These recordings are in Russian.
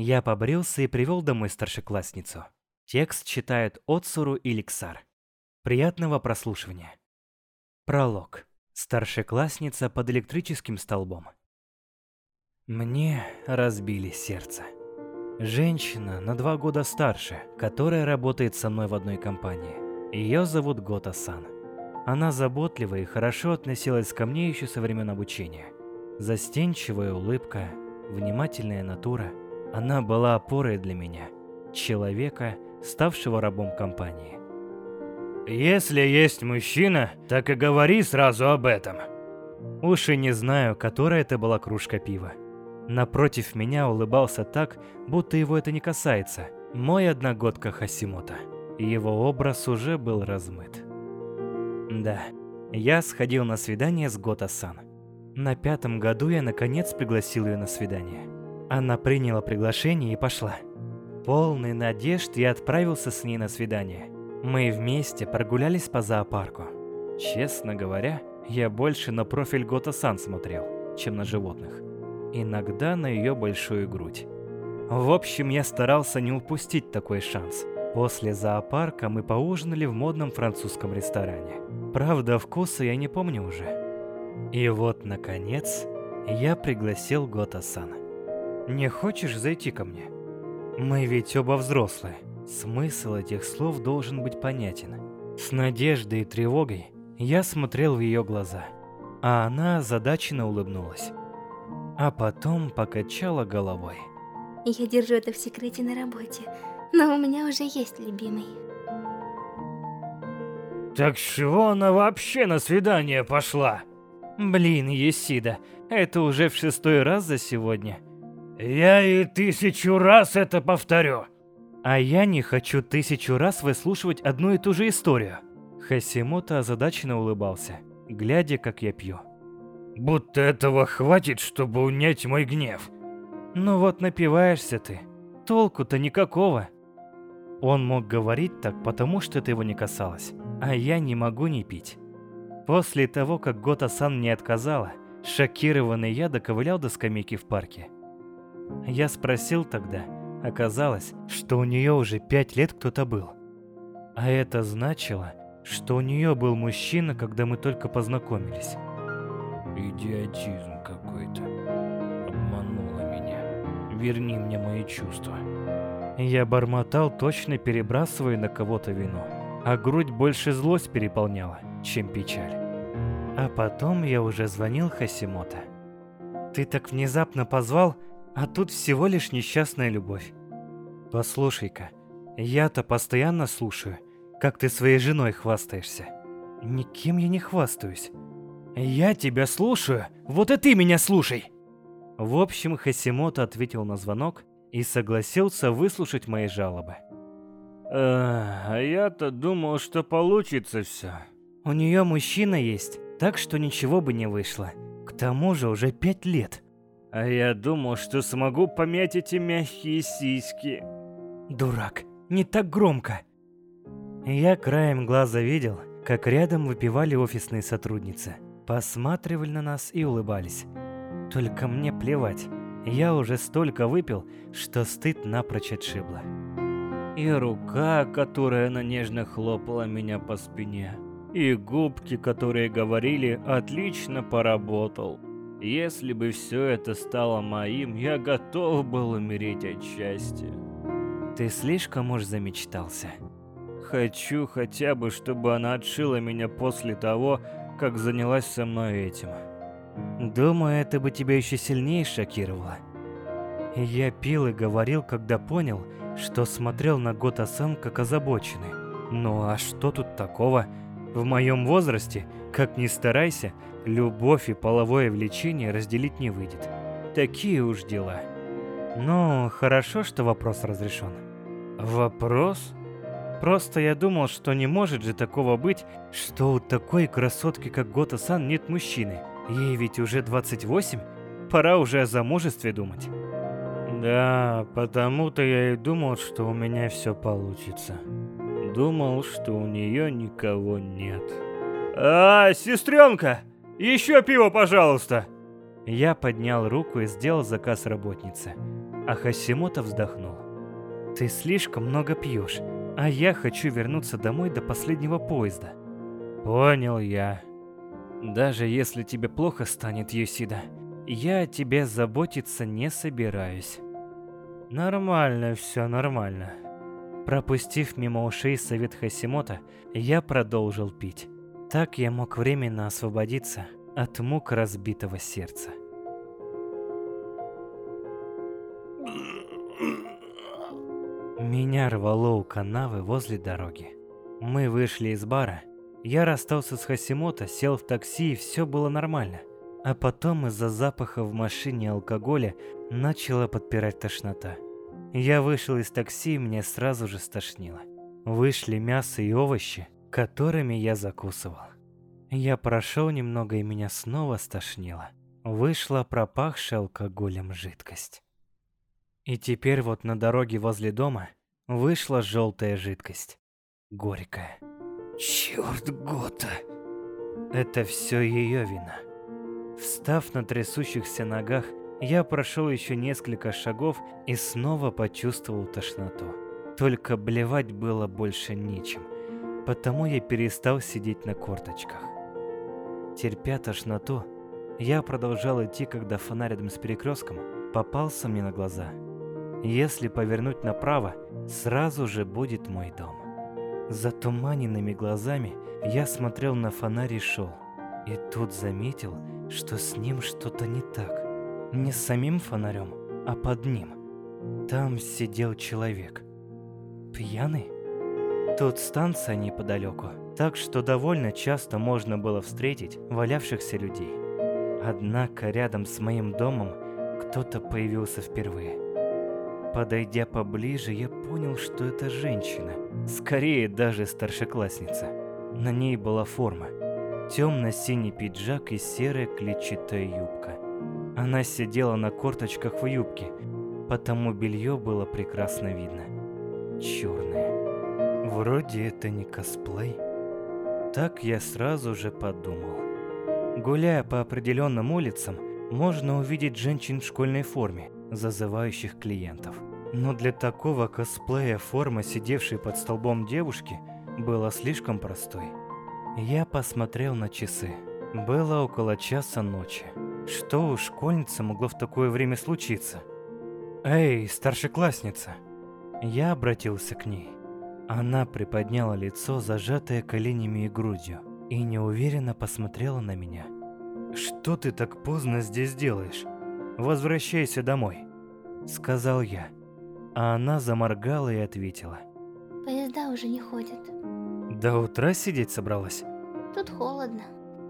Я побрился и привел домой старшеклассницу. Текст читает Отсуру Иликсар. Приятного прослушивания. Пролог. Старшеклассница под электрическим столбом. Мне разбили сердце. Женщина на два года старше, которая работает со мной в одной компании. Ее зовут Гота Сан. Она заботлива и хорошо относилась ко мне еще со времен обучения. Застенчивая улыбка, внимательная натура. Она была опорой для меня, человека, ставшего рабом компании. Если есть мужчина, так и говори сразу об этом. Уж и не знаю, которая это была кружка пива. Напротив меня улыбался так, будто его это не касается. Мой одногодка Хасимота. Его образ уже был размыт. Да, я сходил на свидание с Гота-сан. На пятом году я наконец пригласил ее на свидание. Она приняла приглашение и пошла. Полный надежд я отправился с ней на свидание. Мы вместе прогулялись по зоопарку. Честно говоря, я больше на профиль Гота-сан смотрел, чем на животных. Иногда на ее большую грудь. В общем, я старался не упустить такой шанс. После зоопарка мы поужинали в модном французском ресторане. Правда, вкуса я не помню уже. И вот, наконец, я пригласил Гота-сана. «Не хочешь зайти ко мне?» Мы ведь оба взрослые. Смысл этих слов должен быть понятен. С надеждой и тревогой я смотрел в ее глаза, а она озадаченно улыбнулась. А потом покачала головой. Я держу это в секрете на работе, но у меня уже есть любимый. Так чего она вообще на свидание пошла? Блин, Есида, это уже в шестой раз за сегодня. Я и тысячу раз это повторю. А я не хочу тысячу раз выслушивать одну и ту же историю. Хасимото озадаченно улыбался, глядя, как я пью. Будто этого хватит, чтобы унять мой гнев. Ну вот напиваешься ты. Толку-то никакого. Он мог говорить так, потому что это его не касалось. А я не могу не пить. После того, как Гота-сан мне отказала, шокированный я доковылял до скамейки в парке. Я спросил тогда, оказалось, что у нее уже пять лет кто-то был. А это значило, что у нее был мужчина, когда мы только познакомились. Идиотизм какой-то. Обманула меня. Верни мне мои чувства. Я бормотал, точно перебрасывая на кого-то вину. А грудь больше злость переполняла чем печаль. А потом я уже звонил Хасимото. Ты так внезапно позвал, а тут всего лишь несчастная любовь. Послушай-ка, я-то постоянно слушаю, как ты своей женой хвастаешься. Никем я не хвастаюсь. Я тебя слушаю, вот и ты меня слушай. В общем, Хасимото ответил на звонок и согласился выслушать мои жалобы. а я-то думал, что получится все. У нее мужчина есть, так что ничего бы не вышло. К тому же уже пять лет. А я думал, что смогу помять эти мягкие сиськи. Дурак, не так громко. Я краем глаза видел, как рядом выпивали офисные сотрудницы. Посматривали на нас и улыбались. Только мне плевать. Я уже столько выпил, что стыд напрочь отшибло. И рука, которая на нежно хлопала меня по спине и губки, которые говорили «отлично поработал». Если бы все это стало моим, я готов был умереть от счастья. Ты слишком уж замечтался. Хочу хотя бы, чтобы она отшила меня после того, как занялась со мной этим. Думаю, это бы тебя еще сильнее шокировало. Я пил и говорил, когда понял, что смотрел на Гота-сан как озабоченный. Ну а что тут такого? В моем возрасте, как ни старайся, любовь и половое влечение разделить не выйдет. Такие уж дела. Ну, хорошо, что вопрос разрешен. Вопрос? Просто я думал, что не может же такого быть, что у такой красотки, как Гота-сан, нет мужчины. Ей ведь уже 28, пора уже о замужестве думать. Да, потому-то я и думал, что у меня все получится думал, что у нее никого нет. «А, сестренка, еще пиво, пожалуйста!» Я поднял руку и сделал заказ работнице. А Хасимото вздохнул. Ты слишком много пьешь, а я хочу вернуться домой до последнего поезда. Понял я. Даже если тебе плохо станет, Юсида, я о тебе заботиться не собираюсь. Нормально все, нормально. Пропустив мимо ушей совет Хасимото, я продолжил пить. Так я мог временно освободиться от мук разбитого сердца. Меня рвало у канавы возле дороги. Мы вышли из бара. Я расстался с Хасимото, сел в такси и все было нормально. А потом из-за запаха в машине алкоголя начала подпирать тошнота. Я вышел из такси и мне сразу же стошнило. Вышли мясо и овощи, которыми я закусывал. Я прошел немного и меня снова стошнило. Вышла пропахшая алкоголем жидкость. И теперь вот на дороге возле дома вышла желтая жидкость. Горькая. Черт, Гота! Это все ее вина. Встав на трясущихся ногах, я прошел еще несколько шагов и снова почувствовал тошноту. Только блевать было больше нечем, потому я перестал сидеть на корточках. Терпя тошноту, я продолжал идти, когда фонарь рядом с перекрестком попался мне на глаза. Если повернуть направо, сразу же будет мой дом. Затуманенными глазами я смотрел на фонарь и шел. И тут заметил, что с ним что-то не так. Не с самим фонарем, а под ним. Там сидел человек. Пьяный? Тут станция неподалеку, так что довольно часто можно было встретить валявшихся людей. Однако рядом с моим домом кто-то появился впервые. Подойдя поближе, я понял, что это женщина, скорее даже старшеклассница. На ней была форма. Темно-синий пиджак и серая клетчатая юбка. Она сидела на корточках в юбке, потому белье было прекрасно видно. Черное. Вроде это не косплей. Так я сразу же подумал. Гуляя по определенным улицам, можно увидеть женщин в школьной форме, зазывающих клиентов. Но для такого косплея форма, сидевшей под столбом девушки, была слишком простой. Я посмотрел на часы. Было около часа ночи. Что у школьницы могло в такое время случиться? «Эй, старшеклассница!» Я обратился к ней. Она приподняла лицо, зажатое коленями и грудью, и неуверенно посмотрела на меня. «Что ты так поздно здесь делаешь? Возвращайся домой», — сказал я. А она заморгала и ответила. Поезда уже не ходят. До утра сидеть собралась? Тут холодно.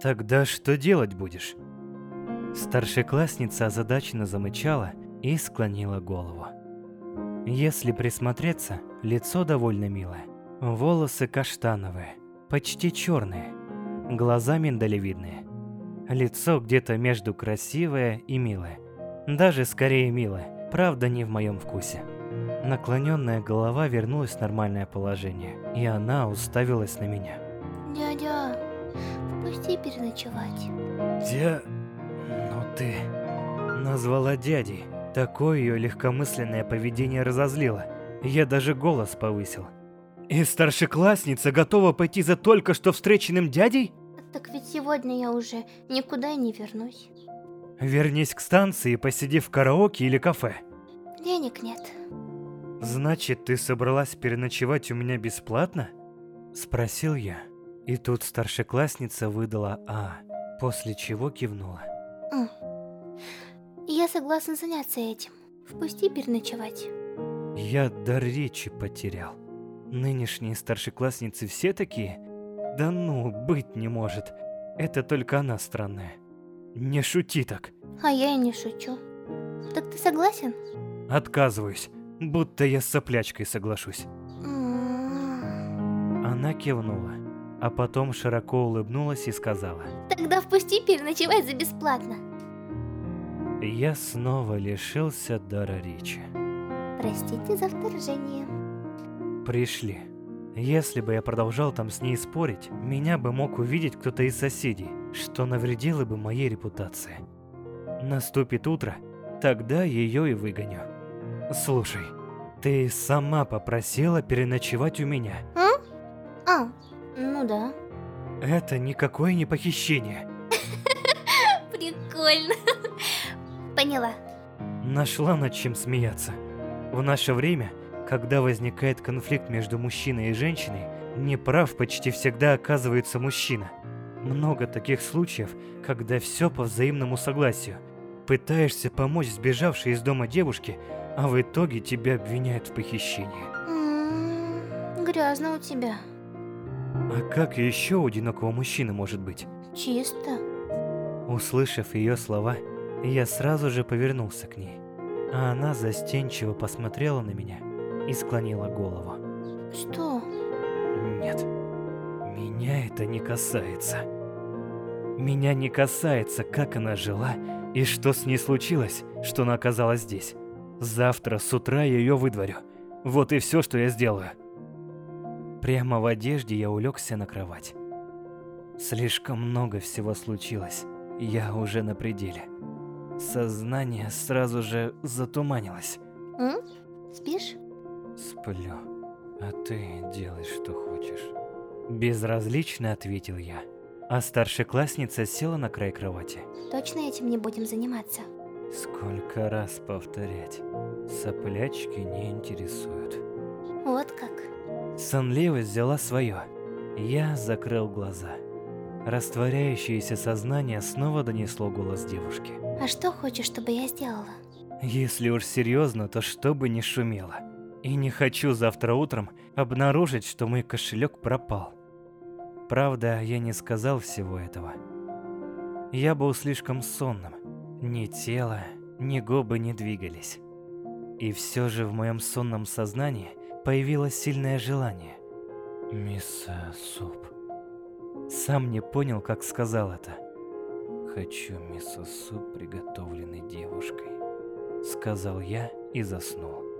Тогда что делать будешь? Старшеклассница озадаченно замычала и склонила голову. Если присмотреться, лицо довольно милое. Волосы каштановые, почти черные, глаза миндалевидные. Лицо где-то между красивое и милое. Даже скорее милое, правда не в моем вкусе. Наклоненная голова вернулась в нормальное положение, и она уставилась на меня. Дядя, впусти переночевать. Дя... Ты назвала дядей. Такое ее легкомысленное поведение разозлило. Я даже голос повысил. И старшеклассница готова пойти за только что встреченным дядей? Так ведь сегодня я уже никуда не вернусь. Вернись к станции и посиди в караоке или кафе. Денег нет. Значит, ты собралась переночевать у меня бесплатно? Спросил я. И тут старшеклассница выдала «А», после чего кивнула. Я согласна заняться этим. Впусти переночевать. Я дар речи потерял. Нынешние старшеклассницы все такие? Да ну, быть не может. Это только она странная. Не шути так. А я и не шучу. Так ты согласен? Отказываюсь. Будто я с соплячкой соглашусь. М-м-м. Она кивнула, а потом широко улыбнулась и сказала. Тогда впусти переночевать за бесплатно. Я снова лишился дара речи. Простите за вторжение. Пришли. Если бы я продолжал там с ней спорить, меня бы мог увидеть кто-то из соседей, что навредило бы моей репутации. Наступит утро, тогда ее и выгоню. Слушай, ты сама попросила переночевать у меня. А? А, ну да. Это никакое не похищение. Прикольно. Поняла. Нашла над чем смеяться. В наше время, когда возникает конфликт между мужчиной и женщиной, неправ почти всегда оказывается мужчина. Много таких случаев, когда все по взаимному согласию. Пытаешься помочь сбежавшей из дома девушке, а в итоге тебя обвиняют в похищении. М-м, Грязно у тебя. А как еще у одинокого мужчины может быть? Чисто. Услышав ее слова, я сразу же повернулся к ней, а она застенчиво посмотрела на меня и склонила голову. Что? Нет, меня это не касается. Меня не касается, как она жила и что с ней случилось, что она оказалась здесь. Завтра с утра я ее выдворю. Вот и все, что я сделаю. Прямо в одежде я улегся на кровать. Слишком много всего случилось. Я уже на пределе. Сознание сразу же затуманилось. М? Спишь? Сплю, а ты делай, что хочешь. Безразлично ответил я. А старшеклассница села на край кровати. Точно этим не будем заниматься? Сколько раз повторять? Соплячки не интересуют. Вот как. Сонливость взяла свое. Я закрыл глаза. Растворяющееся сознание снова донесло голос девушки. А что хочешь, чтобы я сделала? Если уж серьезно, то чтобы не шумело. И не хочу завтра утром обнаружить, что мой кошелек пропал. Правда, я не сказал всего этого. Я был слишком сонным. Ни тело, ни губы не двигались. И все же в моем сонном сознании появилось сильное желание. Мисо-суп. Сам не понял, как сказал это. Хочу мисо-суп, приготовленный девушкой. Сказал я и заснул.